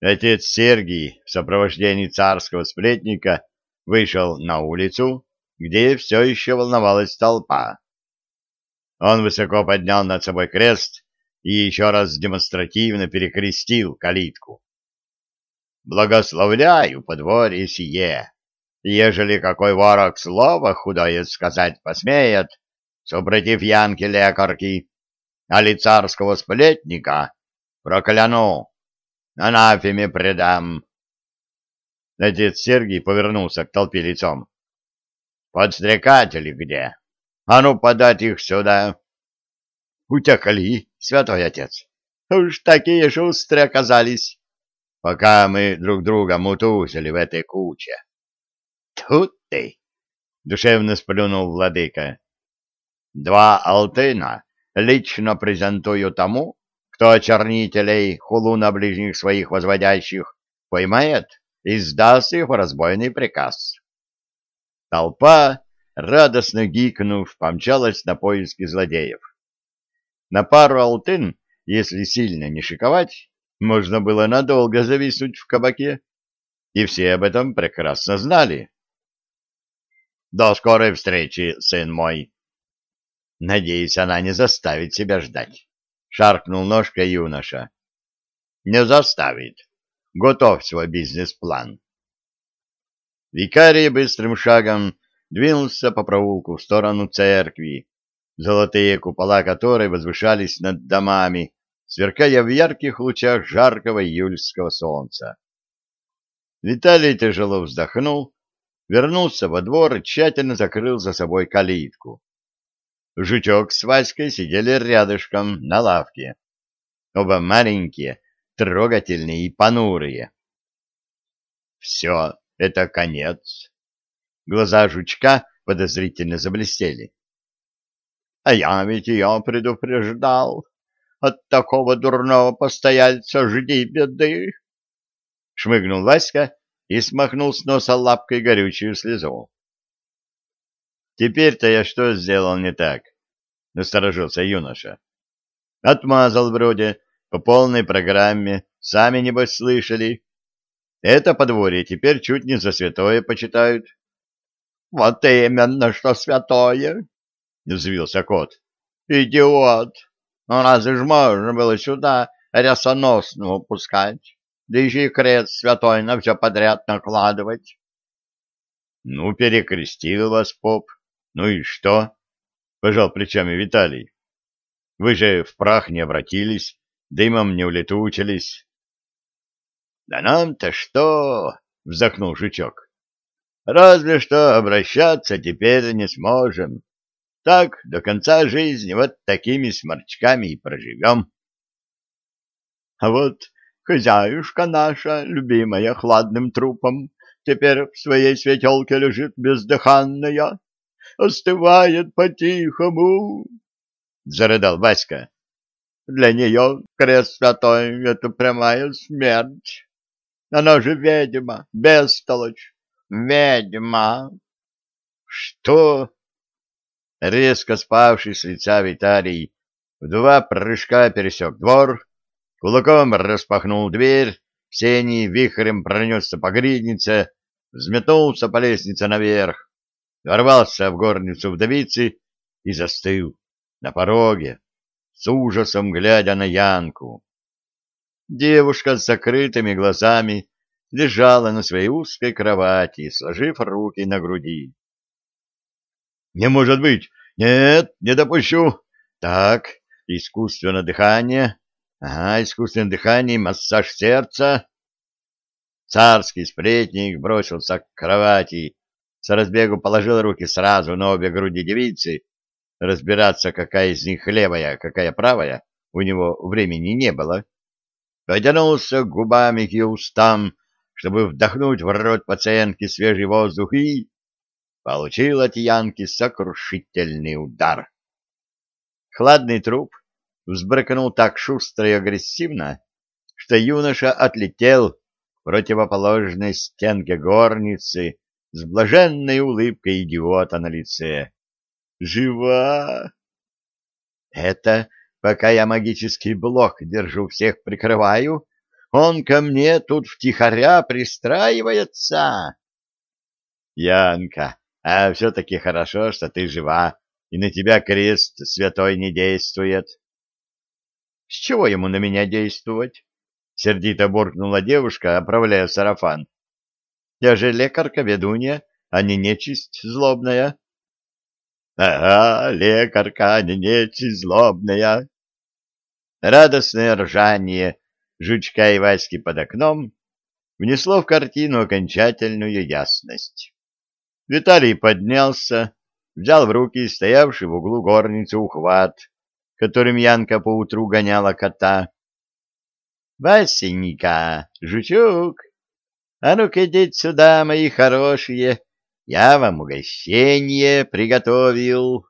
Отец Сергий в сопровождении царского сплетника вышел на улицу, где все еще волновалась толпа. Он высоко поднял над собой крест и еще раз демонстративно перекрестил калитку. «Благословляю подворье сие, ежели какой ворог слово худое сказать посмеет, супротив Янки лекарки, али царского сплетника, прокляну, анафеме предам». Отец Сергий повернулся к толпе лицом. «Подстрекатели где? А ну, подать их сюда!» «Утекли, святой отец! Уж такие шустрые оказались, пока мы друг друга мутузили в этой куче!» «Тут ты!» — душевно сплюнул владыка. «Два алтына лично презентую тому, кто очернителей хулу на ближних своих возводящих поймает и сдаст их в разбойный приказ. Толпа, радостно гикнув, помчалась на поиски злодеев. На пару алтын, если сильно не шиковать, можно было надолго зависнуть в кабаке, и все об этом прекрасно знали. До скорой встречи, сын мой. Надеюсь, она не заставит себя ждать. Шаркнул ножкой юноша. Не заставит. Готов свой бизнес-план. Викарий быстрым шагом двинулся по проулку в сторону церкви, золотые купола которой возвышались над домами, сверкая в ярких лучах жаркого июльского солнца. Виталий тяжело вздохнул вернулся во двор и тщательно закрыл за собой калитку. Жучок с Васькой сидели рядышком на лавке. Оба маленькие, трогательные и понурые. «Все, это конец». Глаза жучка подозрительно заблестели. «А я ведь ее предупреждал. От такого дурного постояльца жди беды!» Шмыгнул Васька и смахнул с носа лапкой горючую слезу. «Теперь-то я что сделал не так?» — насторожился юноша. «Отмазал вроде, по полной программе, сами, небось, слышали. Это подворье теперь чуть не за святое почитают». «Вот именно, что святое!» — взвился кот. «Идиот! Ну разве ж можно было сюда рясоносного пускать?» да еще и крест святой на все подряд накладывать. — Ну, перекрестил вас поп. Ну и что? — пожал плечами Виталий. — Вы же в прах не обратились, дымом не улетучились. — Да нам-то что? — вздохнул жучок. — Разве что обращаться теперь не сможем. Так до конца жизни вот такими сморчками и проживем. — А вот Хозяюшка наша, любимая хладным трупом, теперь в своей светелке лежит бездыханная, остывает по-тихому, — зарыдал Васька. Для нее крест святой — это прямая смерть. Она же ведьма, бестолочь, ведьма. Что? Резко спавший с лица Виталий в два прыжка пересек двор Кулаком распахнул дверь, сени вихрем пронесся по гриднице, взметнулся по лестнице наверх, ворвался в горницу вдовицы и застыл на пороге, с ужасом глядя на Янку. Девушка с закрытыми глазами лежала на своей узкой кровати, сложив руки на груди. — Не может быть! Нет, не допущу! Так, искусственное дыхание, Ага, искусственное дыхание, массаж сердца. Царский сплетник бросился к кровати, с разбегу положил руки сразу на обе груди девицы. Разбираться, какая из них левая, какая правая, у него времени не было. Потянулся губами к устам, чтобы вдохнуть в рот пациентки свежий воздух и... Получил от Янки сокрушительный удар. Хладный труп взбрыкнул так шустро и агрессивно, что юноша отлетел к противоположной стенке горницы с блаженной улыбкой идиота на лице. «Жива!» «Это пока я магический блок держу, всех прикрываю, Он ко мне тут втихаря пристраивается. Янка, а все-таки хорошо, что ты жива, и на тебя крест святой не действует. С чего ему на меня действовать? Сердито буркнула девушка, оправляя сарафан. Я же лекарка-ведунья, а не нечисть злобная. Ага, лекарка, а не нечисть злобная. Радостное ржание жучка и Васьки под окном внесло в картину окончательную ясность. Виталий поднялся, взял в руки стоявший в углу горницы ухват, которым Янка поутру гоняла кота. — Васенька, жучок, а ну-ка идите сюда, мои хорошие, я вам угощение приготовил.